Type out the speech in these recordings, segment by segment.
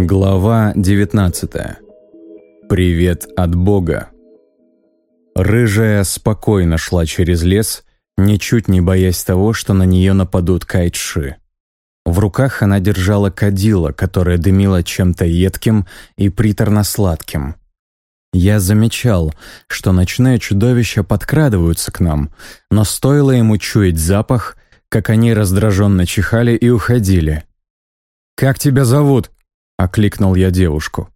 Глава 19. Привет от Бога. Рыжая спокойно шла через лес, ничуть не боясь того, что на нее нападут кайтши. В руках она держала кадила, которое дымило чем-то едким и приторно-сладким. Я замечал, что ночные чудовища подкрадываются к нам, но стоило ему чуять запах, как они раздраженно чихали и уходили. «Как тебя зовут?» — окликнул я девушку.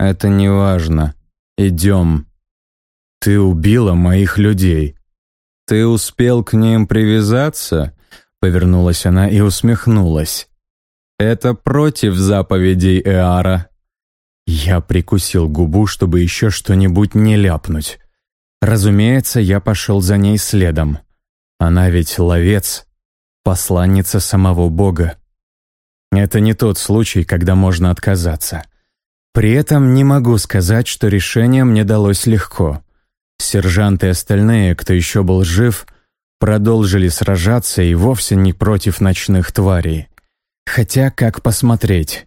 «Это не важно. Идем. Ты убила моих людей. Ты успел к ним привязаться?» Повернулась она и усмехнулась. «Это против заповедей Эара». Я прикусил губу, чтобы еще что-нибудь не ляпнуть. Разумеется, я пошел за ней следом. Она ведь ловец, посланница самого Бога. Это не тот случай, когда можно отказаться. При этом не могу сказать, что решение мне далось легко. Сержант и остальные, кто еще был жив, продолжили сражаться и вовсе не против ночных тварей. Хотя, как посмотреть?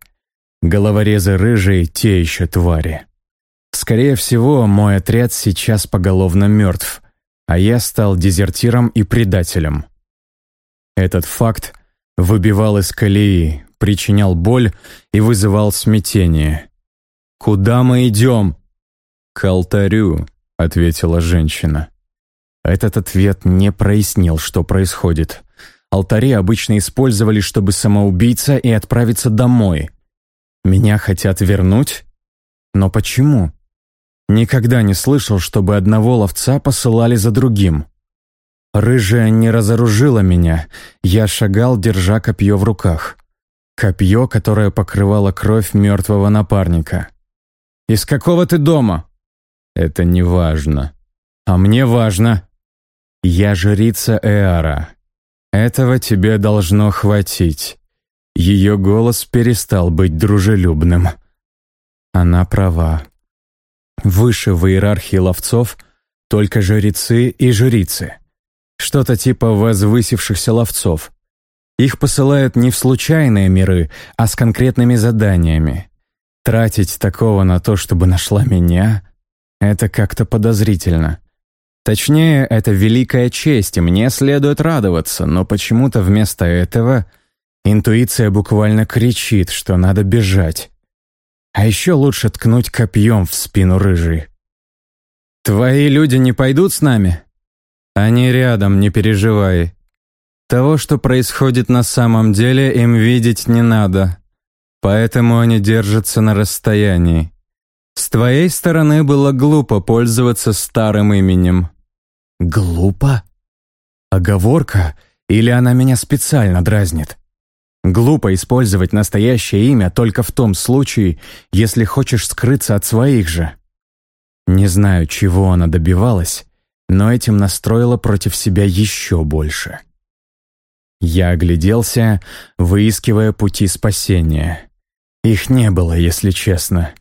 Головорезы рыжие — те еще твари. Скорее всего, мой отряд сейчас поголовно мертв, а я стал дезертиром и предателем. Этот факт выбивал из колеи, причинял боль и вызывал смятение. «Куда мы идем?» «К алтарю», — ответила женщина. Этот ответ не прояснил, что происходит. Алтари обычно использовали, чтобы самоубийца и отправиться домой. Меня хотят вернуть? Но почему? Никогда не слышал, чтобы одного ловца посылали за другим. Рыжая не разоружила меня, я шагал, держа копье в руках. Копье, которое покрывало кровь мертвого напарника. «Из какого ты дома?» «Это не важно». «А мне важно». «Я жрица Эара. Этого тебе должно хватить». Ее голос перестал быть дружелюбным. Она права. Выше в иерархии ловцов только жрецы и жрицы. Что-то типа возвысившихся ловцов. Их посылают не в случайные миры, а с конкретными заданиями. Тратить такого на то, чтобы нашла меня, это как-то подозрительно. Точнее, это великая честь, и мне следует радоваться, но почему-то вместо этого интуиция буквально кричит, что надо бежать. А еще лучше ткнуть копьем в спину рыжий. «Твои люди не пойдут с нами?» «Они рядом, не переживай. Того, что происходит на самом деле, им видеть не надо. Поэтому они держатся на расстоянии. С твоей стороны было глупо пользоваться старым именем. Глупо? Оговорка? Или она меня специально дразнит? Глупо использовать настоящее имя только в том случае, если хочешь скрыться от своих же. Не знаю, чего она добивалась, но этим настроила против себя еще больше. Я огляделся, выискивая пути спасения. Их не было, если честно.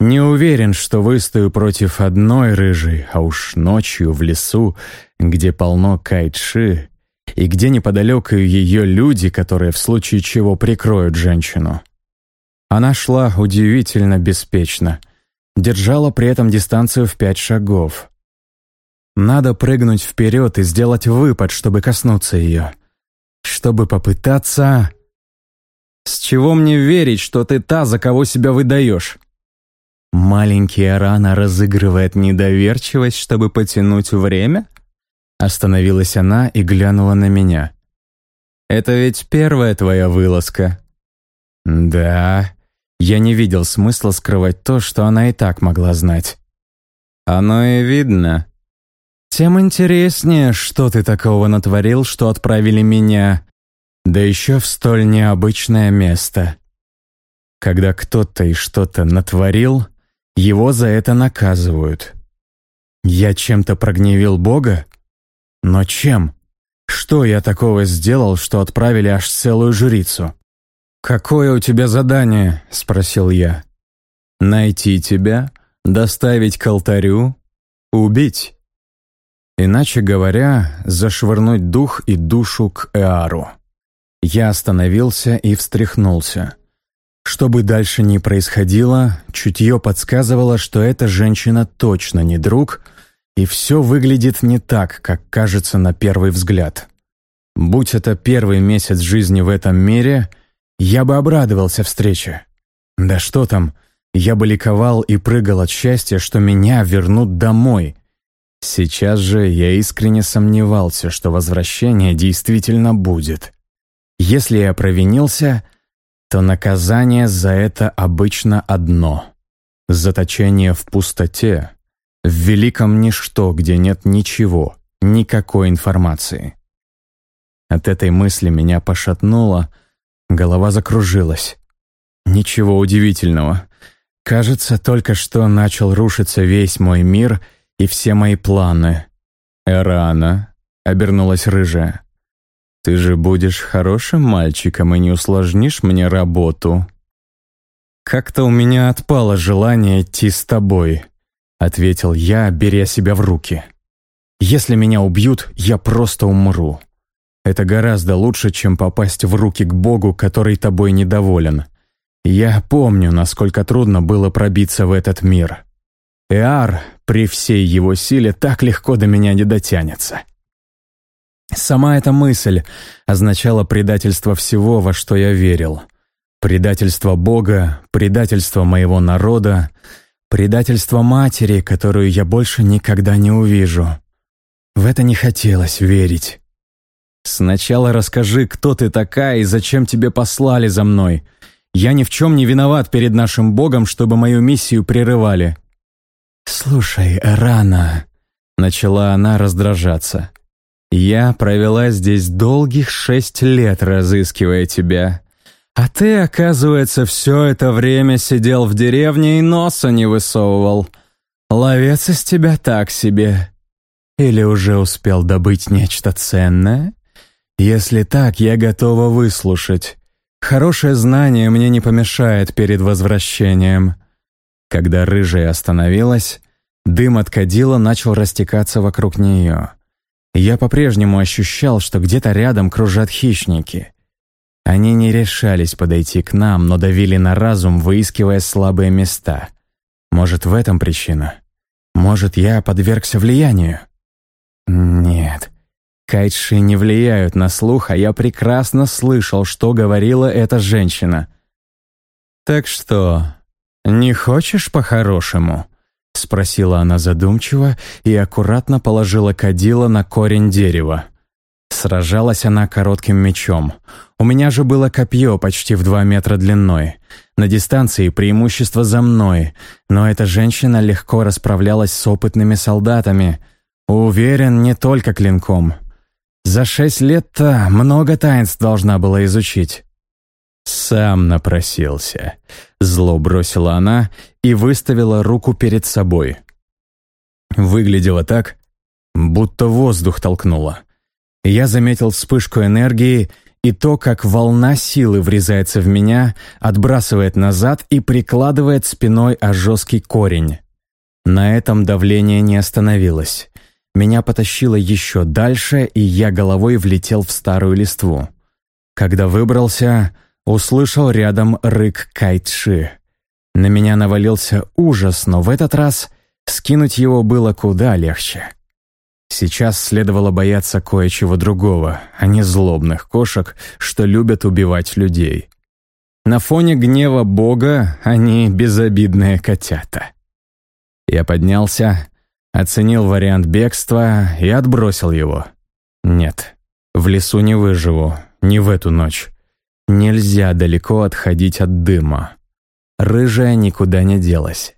Не уверен, что выстою против одной рыжей, а уж ночью в лесу, где полно кайтши, и где неподалеку ее люди, которые в случае чего прикроют женщину. Она шла удивительно беспечно, держала при этом дистанцию в пять шагов. Надо прыгнуть вперед и сделать выпад, чтобы коснуться ее чтобы попытаться... С чего мне верить, что ты та, за кого себя выдаешь? Маленький Арана разыгрывает недоверчивость, чтобы потянуть время? Остановилась она и глянула на меня. «Это ведь первая твоя вылазка». «Да». Я не видел смысла скрывать то, что она и так могла знать. «Оно и видно», тем интереснее, что ты такого натворил, что отправили меня, да еще в столь необычное место. Когда кто-то и что-то натворил, его за это наказывают. Я чем-то прогневил Бога? Но чем? Что я такого сделал, что отправили аж целую жрицу? «Какое у тебя задание?» — спросил я. «Найти тебя, доставить к алтарю, убить». Иначе говоря, зашвырнуть дух и душу к Эару. Я остановился и встряхнулся. Что бы дальше ни происходило, чутье подсказывало, что эта женщина точно не друг, и все выглядит не так, как кажется на первый взгляд. Будь это первый месяц жизни в этом мире, я бы обрадовался встрече. Да что там, я бы ликовал и прыгал от счастья, что меня вернут домой. Сейчас же я искренне сомневался, что возвращение действительно будет. Если я провинился, то наказание за это обычно одно — заточение в пустоте, в великом ничто, где нет ничего, никакой информации. От этой мысли меня пошатнуло, голова закружилась. Ничего удивительного. Кажется, только что начал рушиться весь мой мир и все мои планы. «Эрана», — обернулась рыжая, — «ты же будешь хорошим мальчиком и не усложнишь мне работу». «Как-то у меня отпало желание идти с тобой», — ответил я, беря себя в руки. «Если меня убьют, я просто умру. Это гораздо лучше, чем попасть в руки к Богу, который тобой недоволен. Я помню, насколько трудно было пробиться в этот мир. Эар, при всей его силе, так легко до меня не дотянется. Сама эта мысль означала предательство всего, во что я верил. Предательство Бога, предательство моего народа, предательство матери, которую я больше никогда не увижу. В это не хотелось верить. «Сначала расскажи, кто ты такая и зачем тебе послали за мной. Я ни в чем не виноват перед нашим Богом, чтобы мою миссию прерывали». «Слушай, рано», — начала она раздражаться. «Я провела здесь долгих шесть лет, разыскивая тебя. А ты, оказывается, все это время сидел в деревне и носа не высовывал. Ловец из тебя так себе. Или уже успел добыть нечто ценное? Если так, я готова выслушать. Хорошее знание мне не помешает перед возвращением». Когда рыжая остановилась, дым от кадила начал растекаться вокруг нее. Я по-прежнему ощущал, что где-то рядом кружат хищники. Они не решались подойти к нам, но давили на разум, выискивая слабые места. Может, в этом причина? Может, я подвергся влиянию? Нет. Кайтши не влияют на слух, а я прекрасно слышал, что говорила эта женщина. «Так что, не хочешь по-хорошему?» — спросила она задумчиво и аккуратно положила кадила на корень дерева. Сражалась она коротким мечом. У меня же было копье почти в два метра длиной. На дистанции преимущество за мной, но эта женщина легко расправлялась с опытными солдатами. Уверен, не только клинком. За шесть лет-то много таинств должна была изучить. «Сам напросился», — зло бросила она и выставила руку перед собой. Выглядело так, будто воздух толкнула. Я заметил вспышку энергии и то, как волна силы врезается в меня, отбрасывает назад и прикладывает спиной о жесткий корень. На этом давление не остановилось. Меня потащило еще дальше, и я головой влетел в старую листву. Когда выбрался, услышал рядом рык Кайтши. На меня навалился ужас, но в этот раз скинуть его было куда легче. Сейчас следовало бояться кое-чего другого, а не злобных кошек, что любят убивать людей. На фоне гнева Бога они безобидные котята. Я поднялся, Оценил вариант бегства и отбросил его. Нет, в лесу не выживу, не в эту ночь. Нельзя далеко отходить от дыма. Рыжая никуда не делась.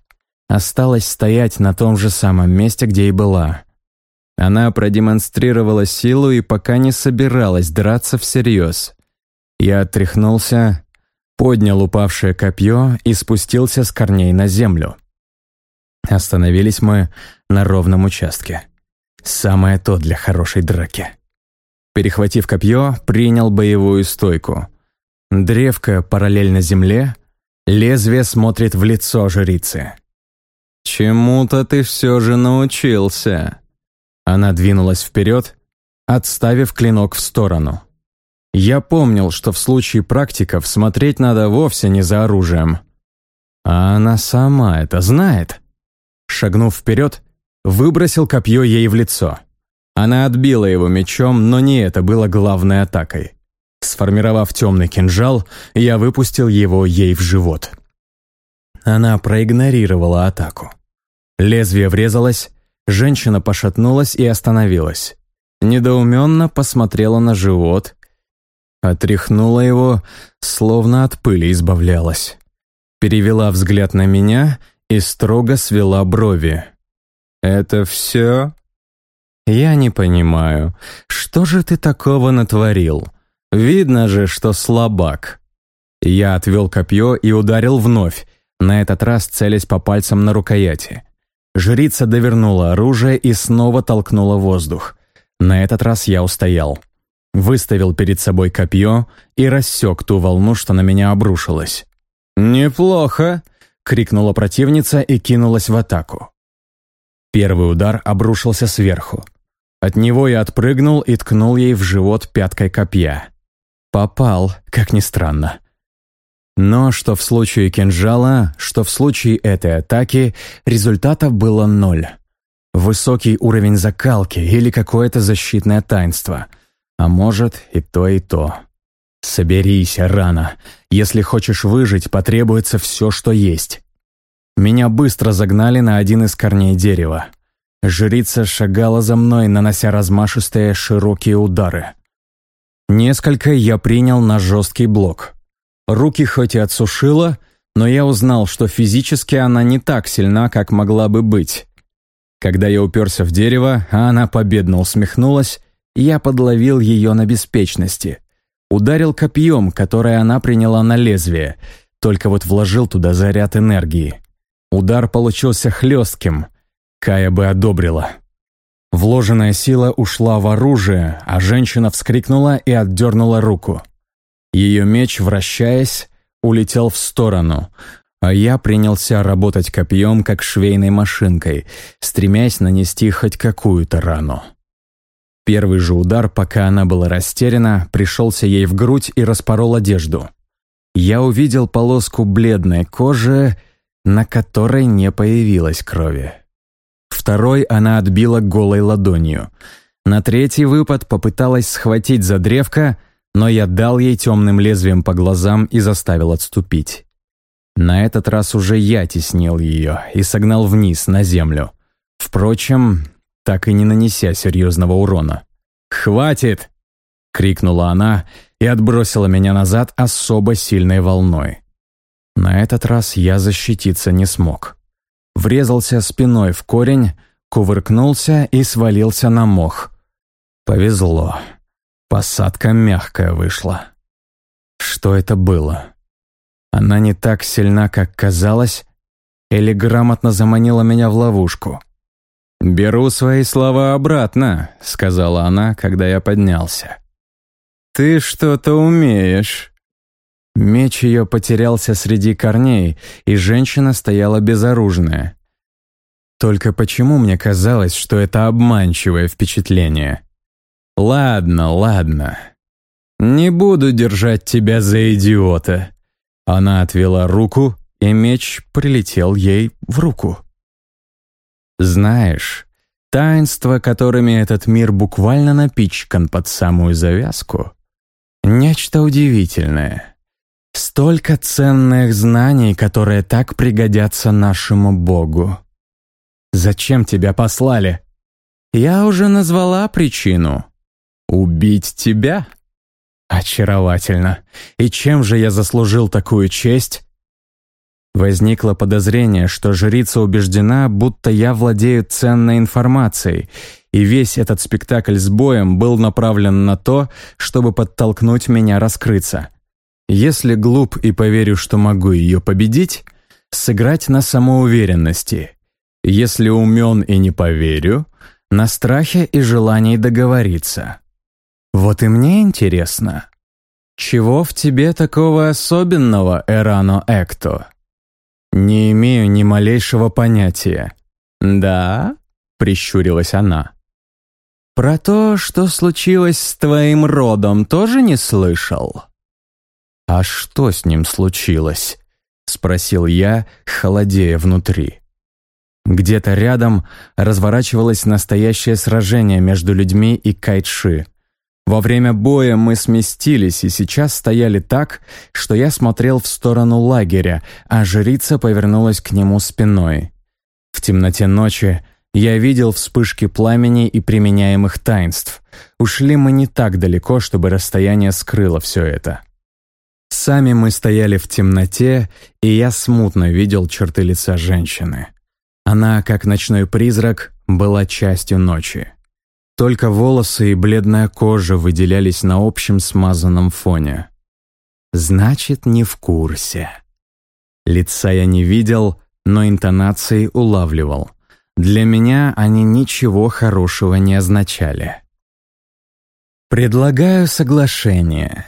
Осталась стоять на том же самом месте, где и была. Она продемонстрировала силу и пока не собиралась драться всерьез. Я отряхнулся, поднял упавшее копье и спустился с корней на землю. Остановились мы на ровном участке. Самое то для хорошей драки. Перехватив копье, принял боевую стойку. Древко параллельно земле, лезвие смотрит в лицо жрицы. «Чему-то ты все же научился». Она двинулась вперед, отставив клинок в сторону. Я помнил, что в случае практиков смотреть надо вовсе не за оружием. А она сама это знает. Шагнув вперед, выбросил копье ей в лицо. Она отбила его мечом, но не это было главной атакой. Сформировав темный кинжал, я выпустил его ей в живот. Она проигнорировала атаку. Лезвие врезалось, женщина пошатнулась и остановилась. Недоуменно посмотрела на живот, отряхнула его, словно от пыли избавлялась. Перевела взгляд на меня и строго свела брови. «Это все?» «Я не понимаю, что же ты такого натворил? Видно же, что слабак». Я отвел копье и ударил вновь, на этот раз целясь по пальцам на рукояти. Жрица довернула оружие и снова толкнула воздух. На этот раз я устоял. Выставил перед собой копье и рассек ту волну, что на меня обрушилась. «Неплохо!» — крикнула противница и кинулась в атаку. Первый удар обрушился сверху. От него я отпрыгнул и ткнул ей в живот пяткой копья. Попал, как ни странно. Но что в случае кинжала, что в случае этой атаки, результатов было ноль. Высокий уровень закалки или какое-то защитное таинство. А может, и то, и то. Соберись, рано. Если хочешь выжить, потребуется все, что есть. Меня быстро загнали на один из корней дерева. Жрица шагала за мной, нанося размашистые широкие удары. Несколько я принял на жесткий блок. Руки хоть и отсушила, но я узнал, что физически она не так сильна, как могла бы быть. Когда я уперся в дерево, а она победно усмехнулась, я подловил ее на беспечности. Ударил копьем, которое она приняла на лезвие, только вот вложил туда заряд энергии. Удар получился хлестким. Кая бы одобрила. Вложенная сила ушла в оружие, а женщина вскрикнула и отдернула руку. Ее меч, вращаясь, улетел в сторону, а я принялся работать копьем, как швейной машинкой, стремясь нанести хоть какую-то рану. Первый же удар, пока она была растеряна, пришелся ей в грудь и распорол одежду. Я увидел полоску бледной кожи, на которой не появилось крови. Второй она отбила голой ладонью. На третий выпад попыталась схватить за древко, но я дал ей темным лезвием по глазам и заставил отступить. На этот раз уже я теснил ее и согнал вниз, на землю. Впрочем, так и не нанеся серьезного урона. «Хватит!» — крикнула она и отбросила меня назад особо сильной волной. На этот раз я защититься не смог. Врезался спиной в корень, кувыркнулся и свалился на мох. Повезло. Посадка мягкая вышла. Что это было? Она не так сильна, как казалось, или грамотно заманила меня в ловушку. «Беру свои слова обратно», — сказала она, когда я поднялся. «Ты что-то умеешь». Меч ее потерялся среди корней, и женщина стояла безоружная. Только почему мне казалось, что это обманчивое впечатление? «Ладно, ладно. Не буду держать тебя за идиота». Она отвела руку, и меч прилетел ей в руку. «Знаешь, таинства, которыми этот мир буквально напичкан под самую завязку, нечто удивительное. Столько ценных знаний, которые так пригодятся нашему Богу. Зачем тебя послали?» «Я уже назвала причину», «Убить тебя?» «Очаровательно. И чем же я заслужил такую честь?» Возникло подозрение, что жрица убеждена, будто я владею ценной информацией, и весь этот спектакль с боем был направлен на то, чтобы подтолкнуть меня раскрыться. Если глуп и поверю, что могу ее победить, сыграть на самоуверенности. Если умен и не поверю, на страхе и желании договориться. Вот и мне интересно, чего в тебе такого особенного, Эрано Экто? Не имею ни малейшего понятия. Да? Прищурилась она. Про то, что случилось с твоим родом, тоже не слышал?» «А что с ним случилось?» — спросил я, холодея внутри. Где-то рядом разворачивалось настоящее сражение между людьми и Кайтши. Во время боя мы сместились и сейчас стояли так, что я смотрел в сторону лагеря, а жрица повернулась к нему спиной. В темноте ночи я видел вспышки пламени и применяемых таинств. Ушли мы не так далеко, чтобы расстояние скрыло все это. Сами мы стояли в темноте, и я смутно видел черты лица женщины. Она, как ночной призрак, была частью ночи. Только волосы и бледная кожа выделялись на общем смазанном фоне. Значит, не в курсе. Лица я не видел, но интонации улавливал. Для меня они ничего хорошего не означали. «Предлагаю соглашение»,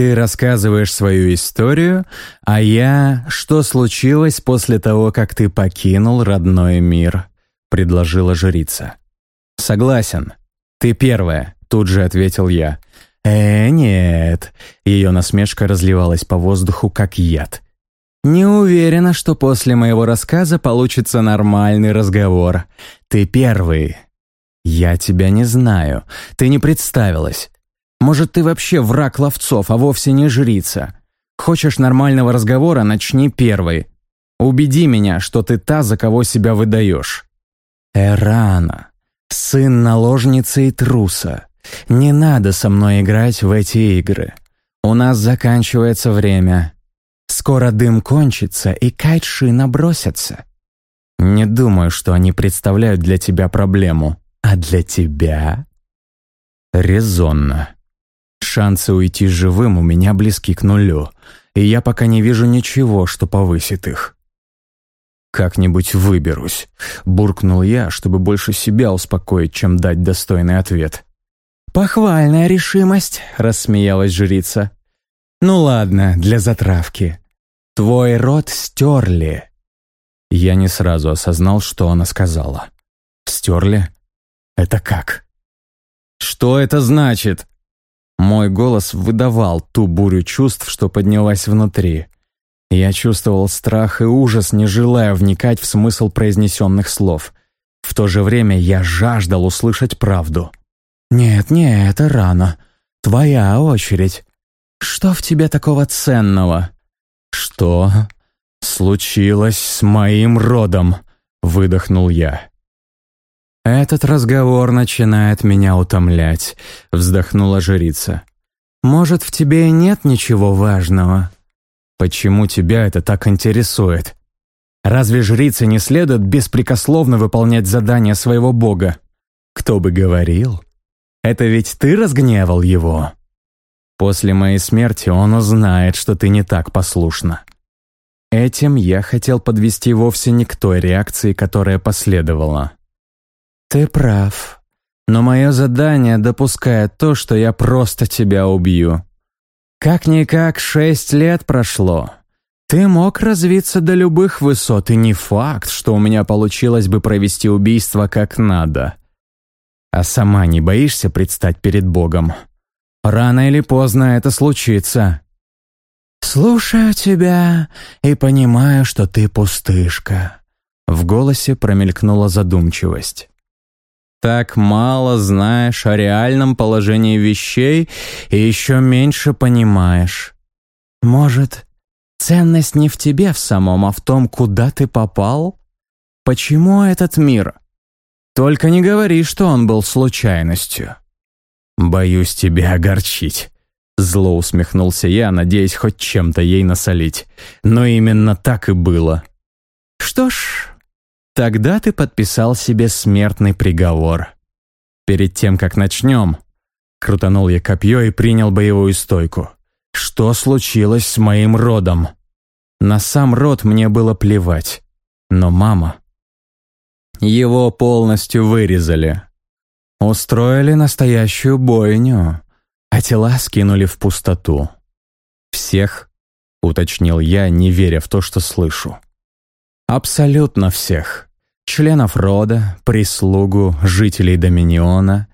ты рассказываешь свою историю, а я, что случилось после того, как ты покинул родной мир», — предложила жрица. «Согласен. Ты первая», — тут же ответил я. «Э, нет». Ее насмешка разливалась по воздуху, как яд. «Не уверена, что после моего рассказа получится нормальный разговор. Ты первый». «Я тебя не знаю. Ты не представилась. Может, ты вообще враг ловцов, а вовсе не жрица? Хочешь нормального разговора, начни первой. Убеди меня, что ты та, за кого себя выдаешь. Эрана, сын наложницы и труса. Не надо со мной играть в эти игры. У нас заканчивается время. Скоро дым кончится, и кайтши набросятся. Не думаю, что они представляют для тебя проблему. А для тебя? Резонно. Шансы уйти живым у меня близки к нулю, и я пока не вижу ничего, что повысит их. «Как-нибудь выберусь», — буркнул я, чтобы больше себя успокоить, чем дать достойный ответ. «Похвальная решимость», — рассмеялась жрица. «Ну ладно, для затравки. Твой рот стерли». Я не сразу осознал, что она сказала. «Стерли? Это как?» «Что это значит?» Мой голос выдавал ту бурю чувств, что поднялась внутри. Я чувствовал страх и ужас, не желая вникать в смысл произнесенных слов. В то же время я жаждал услышать правду. «Нет, не, это рано. Твоя очередь. Что в тебе такого ценного?» «Что случилось с моим родом?» — выдохнул я. «Этот разговор начинает меня утомлять», — вздохнула жрица. «Может, в тебе и нет ничего важного?» «Почему тебя это так интересует? Разве жрице не следует беспрекословно выполнять задания своего бога? Кто бы говорил? Это ведь ты разгневал его?» «После моей смерти он узнает, что ты не так послушна». Этим я хотел подвести вовсе не к той реакции, которая последовала. «Ты прав. Но мое задание допускает то, что я просто тебя убью. Как-никак шесть лет прошло. Ты мог развиться до любых высот, и не факт, что у меня получилось бы провести убийство как надо. А сама не боишься предстать перед Богом? Рано или поздно это случится». «Слушаю тебя и понимаю, что ты пустышка». В голосе промелькнула задумчивость так мало знаешь о реальном положении вещей и еще меньше понимаешь. Может, ценность не в тебе в самом, а в том, куда ты попал? Почему этот мир? Только не говори, что он был случайностью. Боюсь тебя огорчить. Зло усмехнулся я, надеясь хоть чем-то ей насолить. Но именно так и было. Что ж, Тогда ты подписал себе смертный приговор. Перед тем, как начнем, крутанул я копье и принял боевую стойку. Что случилось с моим родом? На сам род мне было плевать. Но мама... Его полностью вырезали. Устроили настоящую бойню, а тела скинули в пустоту. «Всех?» — уточнил я, не веря в то, что слышу. Абсолютно всех. Членов рода, прислугу, жителей Доминиона.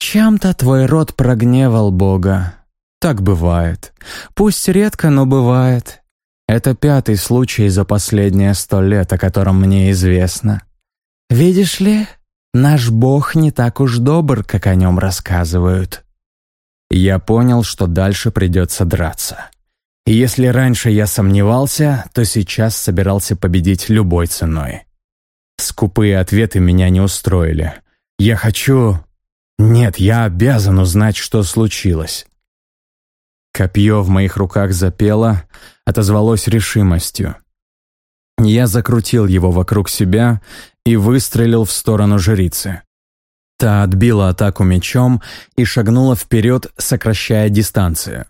Чем-то твой род прогневал Бога. Так бывает. Пусть редко, но бывает. Это пятый случай за последние сто лет, о котором мне известно. Видишь ли, наш Бог не так уж добр, как о нем рассказывают. Я понял, что дальше придется драться. Если раньше я сомневался, то сейчас собирался победить любой ценой. Скупые ответы меня не устроили. Я хочу... Нет, я обязан узнать, что случилось. Копье в моих руках запело, отозвалось решимостью. Я закрутил его вокруг себя и выстрелил в сторону жрицы. Та отбила атаку мечом и шагнула вперед, сокращая дистанцию.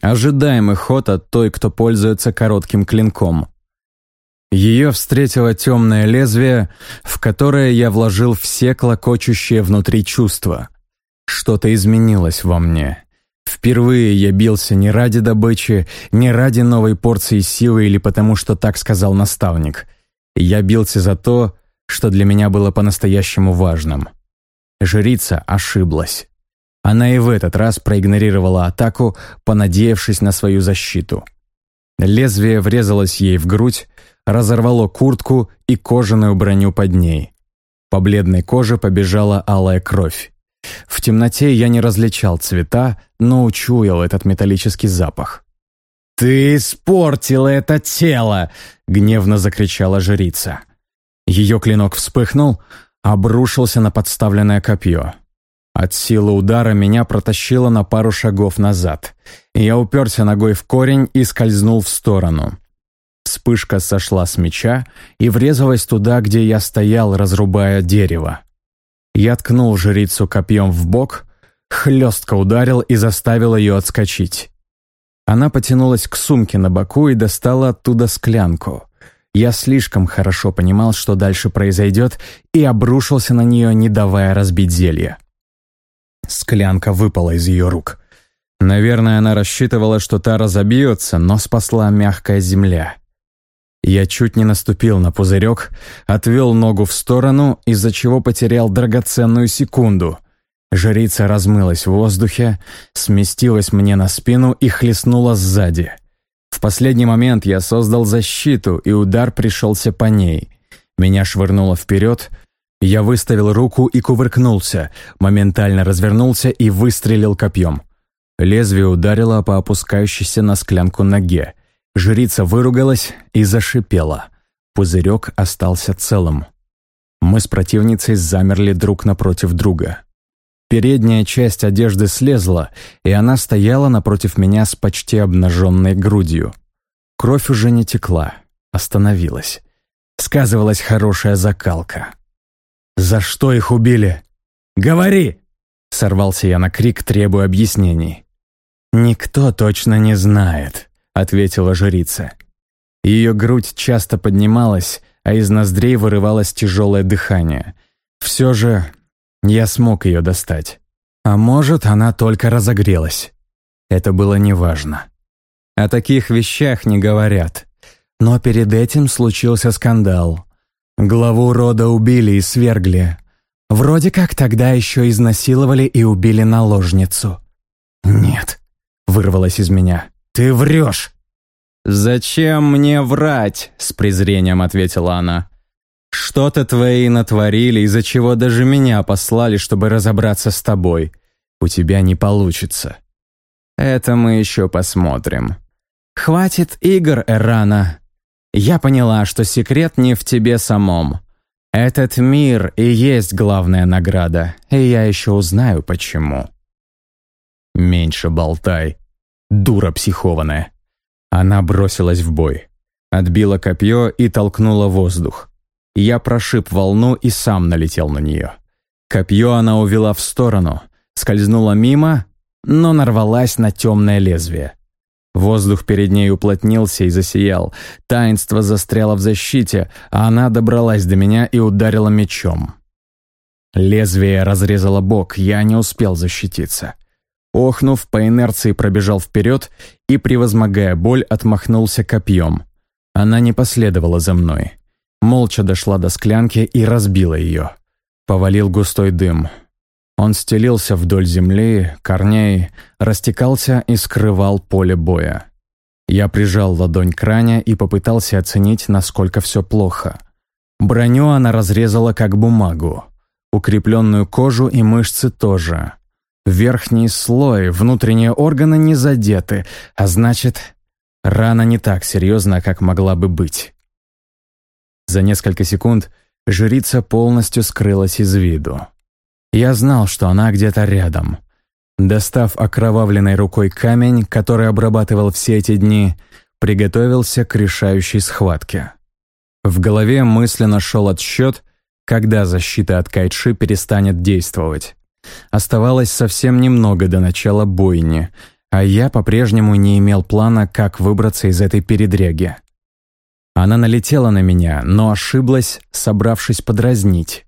Ожидаемый ход от той, кто пользуется коротким клинком. Ее встретило темное лезвие, в которое я вложил все клокочущие внутри чувства. Что-то изменилось во мне. Впервые я бился не ради добычи, не ради новой порции силы или потому, что так сказал наставник. Я бился за то, что для меня было по-настоящему важным. Жрица ошиблась. Она и в этот раз проигнорировала атаку, понадеявшись на свою защиту. Лезвие врезалось ей в грудь, разорвало куртку и кожаную броню под ней. По бледной коже побежала алая кровь. В темноте я не различал цвета, но учуял этот металлический запах. «Ты испортила это тело!» — гневно закричала жрица. Ее клинок вспыхнул, обрушился на подставленное копье. От силы удара меня протащило на пару шагов назад. Я уперся ногой в корень и скользнул в сторону. Вспышка сошла с меча и врезалась туда, где я стоял, разрубая дерево. Я ткнул жрицу копьем в бок, хлестко ударил и заставил ее отскочить. Она потянулась к сумке на боку и достала оттуда склянку. Я слишком хорошо понимал, что дальше произойдет, и обрушился на нее, не давая разбить зелье. Склянка выпала из ее рук. Наверное, она рассчитывала, что та разобьется, но спасла мягкая земля. Я чуть не наступил на пузырек, отвел ногу в сторону, из-за чего потерял драгоценную секунду. Жрица размылась в воздухе, сместилась мне на спину и хлестнула сзади. В последний момент я создал защиту, и удар пришелся по ней. Меня швырнуло вперед, я выставил руку и кувыркнулся, моментально развернулся и выстрелил копьем. Лезвие ударило по опускающейся на склянку ноге. Жрица выругалась и зашипела. Пузырек остался целым. Мы с противницей замерли друг напротив друга. Передняя часть одежды слезла, и она стояла напротив меня с почти обнаженной грудью. Кровь уже не текла, остановилась. Сказывалась хорошая закалка. «За что их убили?» «Говори!» — сорвался я на крик, требуя объяснений. «Никто точно не знает», — ответила жрица. Ее грудь часто поднималась, а из ноздрей вырывалось тяжелое дыхание. Все же я смог ее достать. А может, она только разогрелась. Это было неважно. О таких вещах не говорят. Но перед этим случился скандал. Главу рода убили и свергли. Вроде как тогда еще изнасиловали и убили наложницу. «Нет», — вырвалось из меня, — «ты врешь». «Зачем мне врать?» — с презрением ответила она. «Что-то твои натворили, из-за чего даже меня послали, чтобы разобраться с тобой. У тебя не получится». «Это мы еще посмотрим». «Хватит игр, Эрана. Я поняла, что секрет не в тебе самом. Этот мир и есть главная награда, и я еще узнаю, почему. Меньше болтай, дура психованная. Она бросилась в бой. Отбила копье и толкнула воздух. Я прошиб волну и сам налетел на нее. Копье она увела в сторону, скользнула мимо, но нарвалась на темное лезвие. Воздух перед ней уплотнился и засиял. Таинство застряло в защите, а она добралась до меня и ударила мечом. Лезвие разрезало бок, я не успел защититься. Охнув, по инерции пробежал вперед и, превозмогая боль, отмахнулся копьем. Она не последовала за мной. Молча дошла до склянки и разбила ее. Повалил густой дым. Он стелился вдоль земли, корней, растекался и скрывал поле боя. Я прижал ладонь к ране и попытался оценить, насколько все плохо. Броню она разрезала как бумагу. Укрепленную кожу и мышцы тоже. Верхний слой, внутренние органы не задеты, а значит, рана не так серьезна, как могла бы быть. За несколько секунд жрица полностью скрылась из виду. Я знал, что она где-то рядом. Достав окровавленной рукой камень, который обрабатывал все эти дни, приготовился к решающей схватке. В голове мысленно шел отсчет, когда защита от Кайши перестанет действовать. Оставалось совсем немного до начала бойни, а я по-прежнему не имел плана, как выбраться из этой передряги. Она налетела на меня, но ошиблась, собравшись подразнить.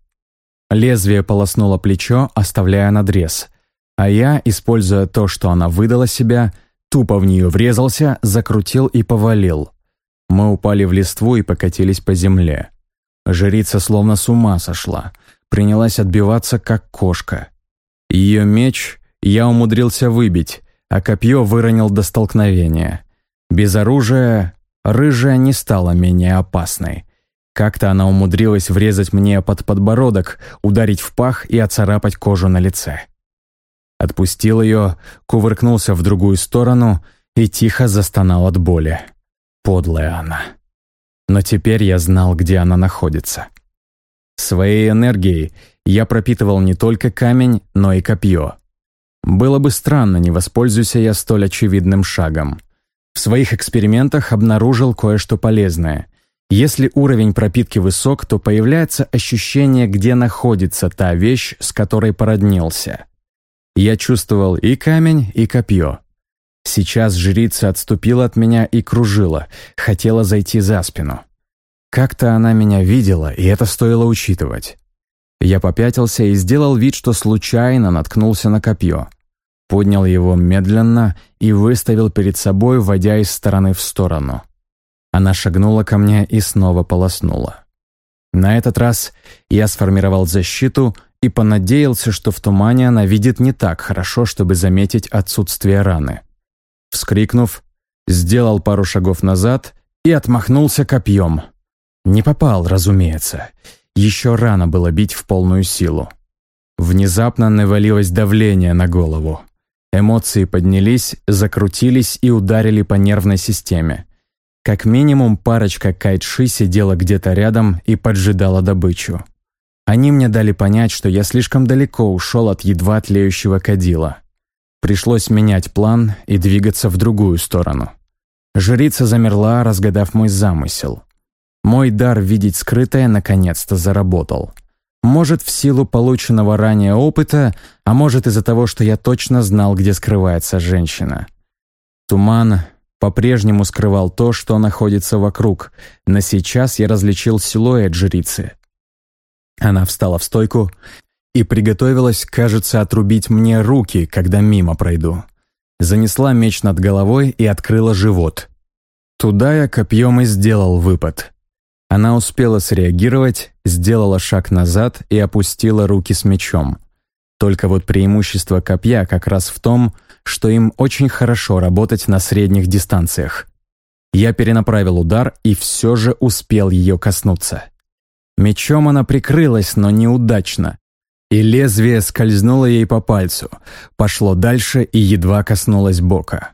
Лезвие полоснуло плечо, оставляя надрез. А я, используя то, что она выдала себя, тупо в нее врезался, закрутил и повалил. Мы упали в листву и покатились по земле. Жрица словно с ума сошла, принялась отбиваться, как кошка. Ее меч я умудрился выбить, а копье выронил до столкновения. Без оружия рыжая не стала менее опасной. Как-то она умудрилась врезать мне под подбородок, ударить в пах и оцарапать кожу на лице. Отпустил ее, кувыркнулся в другую сторону и тихо застонал от боли. Подлая она. Но теперь я знал, где она находится. Своей энергией я пропитывал не только камень, но и копье. Было бы странно, не воспользуйся я столь очевидным шагом. В своих экспериментах обнаружил кое-что полезное. Если уровень пропитки высок, то появляется ощущение, где находится та вещь, с которой породнился. Я чувствовал и камень, и копье. Сейчас жрица отступила от меня и кружила, хотела зайти за спину. Как-то она меня видела, и это стоило учитывать. Я попятился и сделал вид, что случайно наткнулся на копье. Поднял его медленно и выставил перед собой, вводя из стороны в сторону. Она шагнула ко мне и снова полоснула. На этот раз я сформировал защиту и понадеялся, что в тумане она видит не так хорошо, чтобы заметить отсутствие раны. Вскрикнув, сделал пару шагов назад и отмахнулся копьем. Не попал, разумеется. Еще рано было бить в полную силу. Внезапно навалилось давление на голову. Эмоции поднялись, закрутились и ударили по нервной системе. Как минимум парочка кайтши сидела где-то рядом и поджидала добычу. Они мне дали понять, что я слишком далеко ушел от едва тлеющего кадила. Пришлось менять план и двигаться в другую сторону. Жрица замерла, разгадав мой замысел. Мой дар видеть скрытое наконец-то заработал. Может, в силу полученного ранее опыта, а может из-за того, что я точно знал, где скрывается женщина. Туман по-прежнему скрывал то, что находится вокруг, но сейчас я различил силуэт жрицы. Она встала в стойку и приготовилась, кажется, отрубить мне руки, когда мимо пройду. Занесла меч над головой и открыла живот. Туда я копьем и сделал выпад. Она успела среагировать, сделала шаг назад и опустила руки с мечом. Только вот преимущество копья как раз в том, что им очень хорошо работать на средних дистанциях. Я перенаправил удар и все же успел ее коснуться. Мечом она прикрылась, но неудачно, и лезвие скользнуло ей по пальцу, пошло дальше и едва коснулось бока.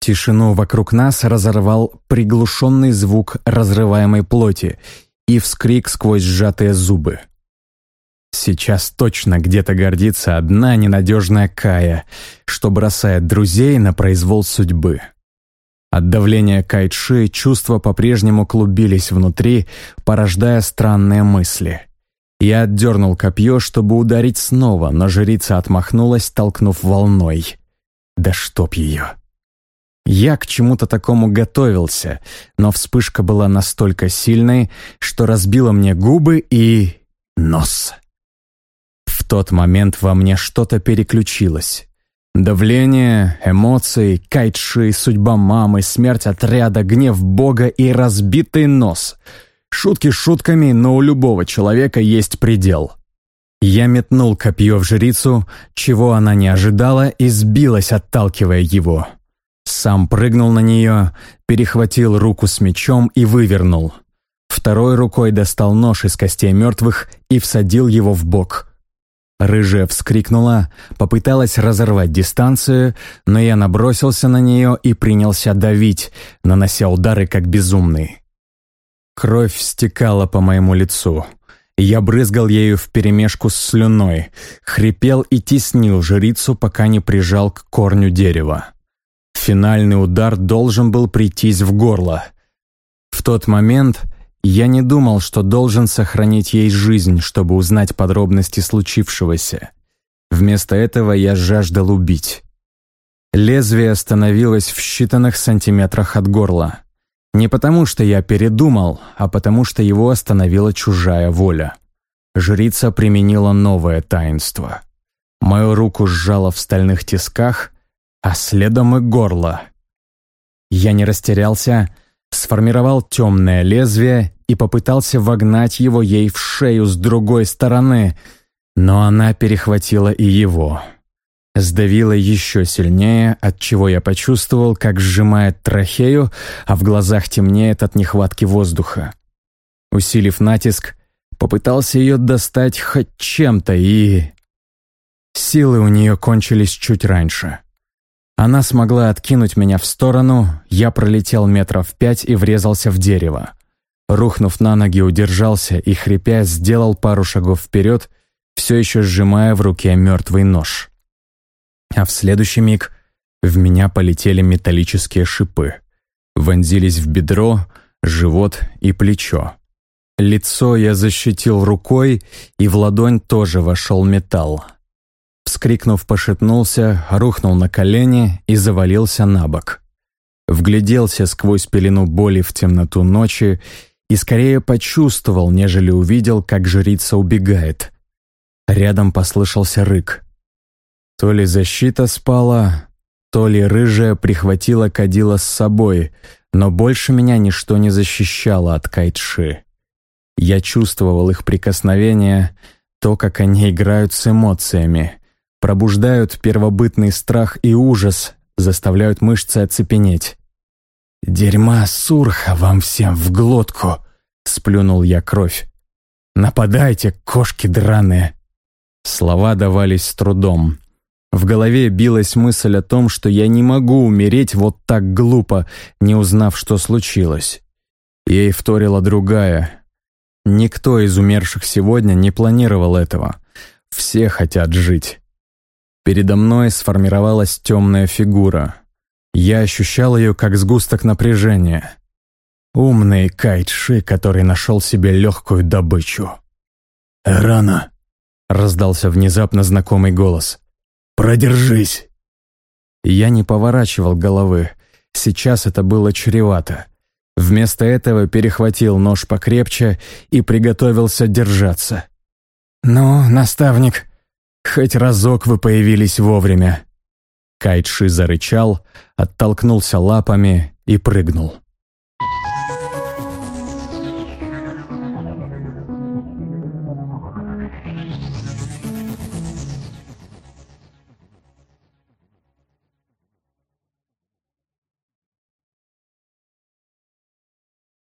Тишину вокруг нас разорвал приглушенный звук разрываемой плоти и вскрик сквозь сжатые зубы. Сейчас точно где-то гордится одна ненадежная Кая, что бросает друзей на произвол судьбы. От давления Кайтши чувства по-прежнему клубились внутри, порождая странные мысли. Я отдернул копье, чтобы ударить снова, но жрица отмахнулась, толкнув волной. Да чтоб ее! Я к чему-то такому готовился, но вспышка была настолько сильной, что разбила мне губы и... нос. В тот момент во мне что-то переключилось. Давление, эмоции, кайтши, судьба мамы, смерть отряда, гнев Бога и разбитый нос. Шутки шутками, но у любого человека есть предел. Я метнул копье в жрицу, чего она не ожидала, и сбилась, отталкивая его. Сам прыгнул на нее, перехватил руку с мечом и вывернул. Второй рукой достал нож из костей мертвых и всадил его в бок. Рыжая вскрикнула, попыталась разорвать дистанцию, но я набросился на нее и принялся давить, нанося удары как безумный. Кровь стекала по моему лицу. Я брызгал ею вперемешку с слюной, хрипел и теснил жрицу, пока не прижал к корню дерева. Финальный удар должен был прийтись в горло. В тот момент я не думал, что должен сохранить ей жизнь, чтобы узнать подробности случившегося. Вместо этого я жаждал убить. Лезвие остановилось в считанных сантиметрах от горла. Не потому, что я передумал, а потому, что его остановила чужая воля. Жрица применила новое таинство. Мою руку сжала в стальных тисках, а следом и горло. Я не растерялся, сформировал темное лезвие и попытался вогнать его ей в шею с другой стороны, но она перехватила и его. Сдавила еще сильнее, от чего я почувствовал, как сжимает трахею, а в глазах темнеет от нехватки воздуха. Усилив натиск, попытался ее достать хоть чем-то и... Силы у нее кончились чуть раньше. Она смогла откинуть меня в сторону, я пролетел метров пять и врезался в дерево. Рухнув на ноги, удержался и, хрипя, сделал пару шагов вперед, все еще сжимая в руке мертвый нож. А в следующий миг в меня полетели металлические шипы. Вонзились в бедро, живот и плечо. Лицо я защитил рукой, и в ладонь тоже вошел металл. Вскрикнув, пошатнулся, рухнул на колени и завалился на бок. Вгляделся сквозь пелену боли в темноту ночи и скорее почувствовал, нежели увидел, как жрица убегает. Рядом послышался рык. То ли защита спала, то ли рыжая прихватила кадила с собой, но больше меня ничто не защищало от Кайтши. Я чувствовал их прикосновение, то, как они играют с эмоциями пробуждают первобытный страх и ужас, заставляют мышцы оцепенеть. «Дерьма сурха вам всем в глотку!» — сплюнул я кровь. «Нападайте, кошки драные!» Слова давались с трудом. В голове билась мысль о том, что я не могу умереть вот так глупо, не узнав, что случилось. Ей вторила другая. Никто из умерших сегодня не планировал этого. Все хотят жить. Передо мной сформировалась темная фигура. Я ощущал ее как сгусток напряжения. Умный Кайтши, который нашел себе легкую добычу. «Рано!» — раздался внезапно знакомый голос. «Продержись!» Я не поворачивал головы. Сейчас это было чревато. Вместо этого перехватил нож покрепче и приготовился держаться. «Ну, наставник, Хоть разок вы появились вовремя». Кайтши зарычал, оттолкнулся лапами и прыгнул.